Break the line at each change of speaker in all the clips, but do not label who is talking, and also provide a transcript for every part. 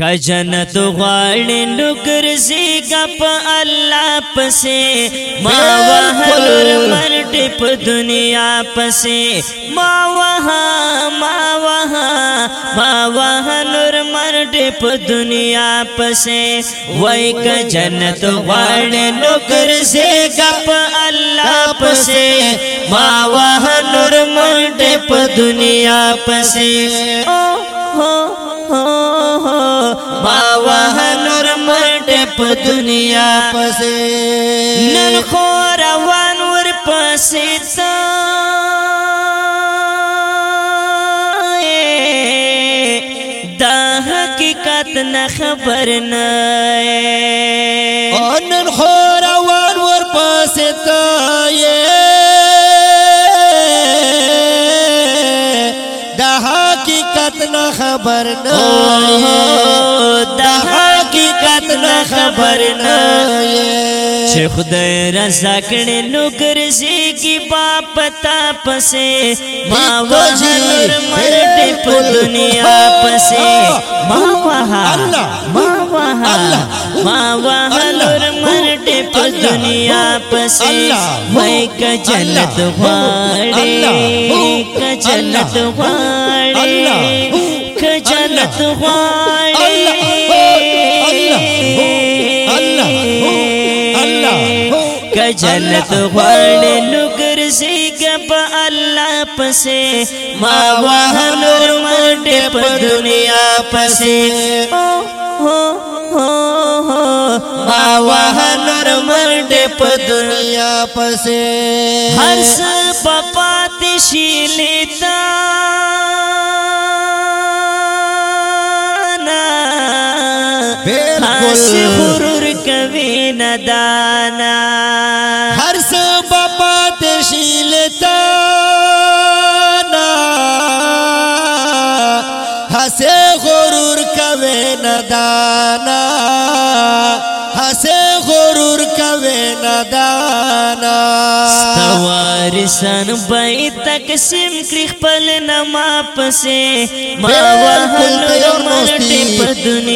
کا جنت غاڑ نگر زی گپ اللہ پسے پاواہ مرٹ پ دنیا پسے پ سے ماوہ ماواہ ماواہ مرٹ پ دنیا پسے کا جنت غاڑ دکر زی گپ اللہ پسے پے ماواہ مرٹ پ دنیا پسے او ہو ہو ما وه نور مټ په دنیا پسې نن خو روان ور پسې تا دا حقیقت نه خبر نه نن خو روان ور پسې تا خبر خبر کنے نو نگر کی باپ تا پسے ماں تاپس بابا جھل مرٹ پودیا ماں بابا ماں بابا بابا مرٹ پنیا پس اللہ میں کھنتوار اللہ کا جن دہ जन्नत क जन्नत वाले लुगर से गप अल्लाह पसे मावा हनुर मटे दुनिया पसे हो हो हो मावा हनुर मटे दुनिया पसे हर्ष पपा तिशीलता بالکل غرور کوي ندانا هر څه بابا تشیلتا حسه غرور کوي ندانا حسه غرور کوي ندانا وارسان بای تقسیم کری خپل نما پسې ما ول کل عمر ټپ دنیا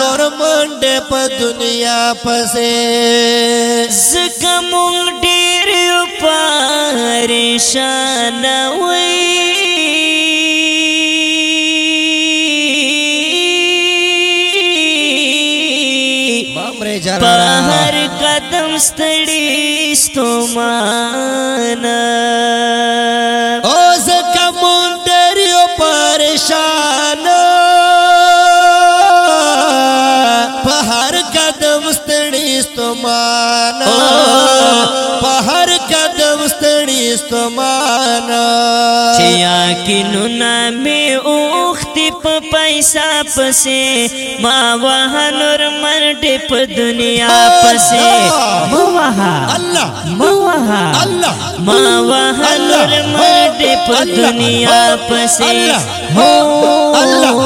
لور منډه په دنیا پسې زکه مونږ ډېر پریشان وای په هر قدم ستړي ستومانه ستمان چیا کینونا می اوختی په پیسا پسې ما وه نور مرډې په دنیا پسې ما وه الله ما وه الله ما وه نور مرډې په دنیا پسې هو الله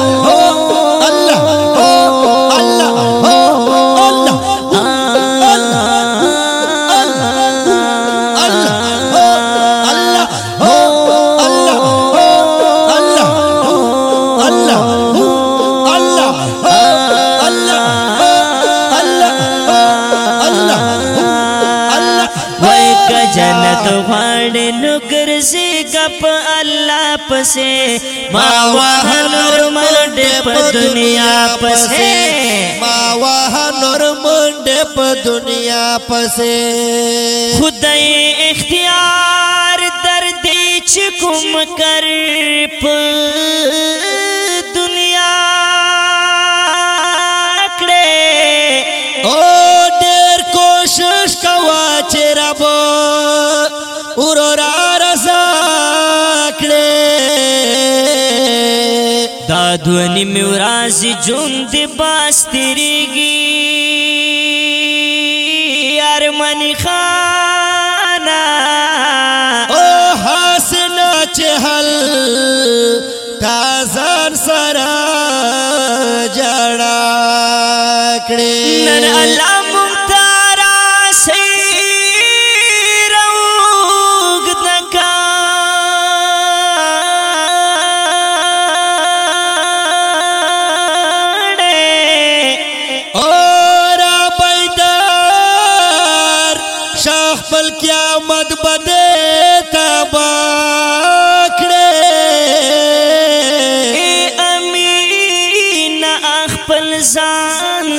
گپ اللہ پسے ما واہ نور منڈ پا دنیا پسے ما واہ نور منڈ پا دنیا پسے خدای اختیار دردی چکم کر پا دا دونی میورازی جون دی باستریگی ارمنی خانا او حسنا چهل تازان سرا جڑا کڑی نن اللہ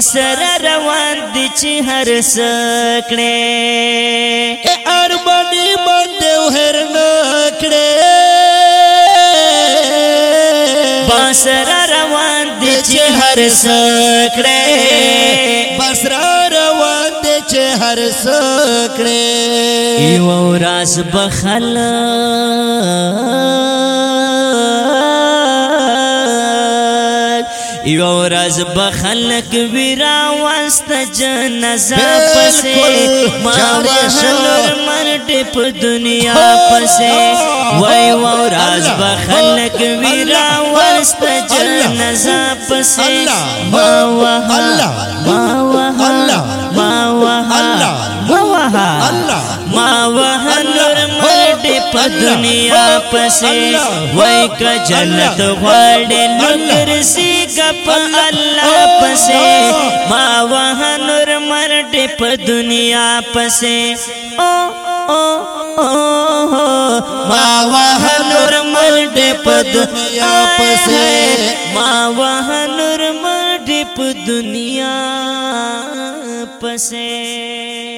سر روان دي چې هر سکړې ارمانی باندې هر نکړې باسر روان دي چې هر سکړې باسر روان دي چې هر سکړې یو راز بخلا یو ورځ به خلک ویرا واست جنازه پسې ما وهلر مرټ په دنیا پسې وای و ورځ به خلک ویرا واست جنازه پسې ما وه الله ما وه الله ما وه الله ما وه الله ما وه الله په دنیا پسې وای ک جنت غړې نکرسي ک په الله پسې ما وه نور مرټ په دنیا پسې او او او ما وه نور مرټ په دنیا پسې ما وه نور مرټ په دنیا پسې